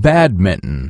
badminton.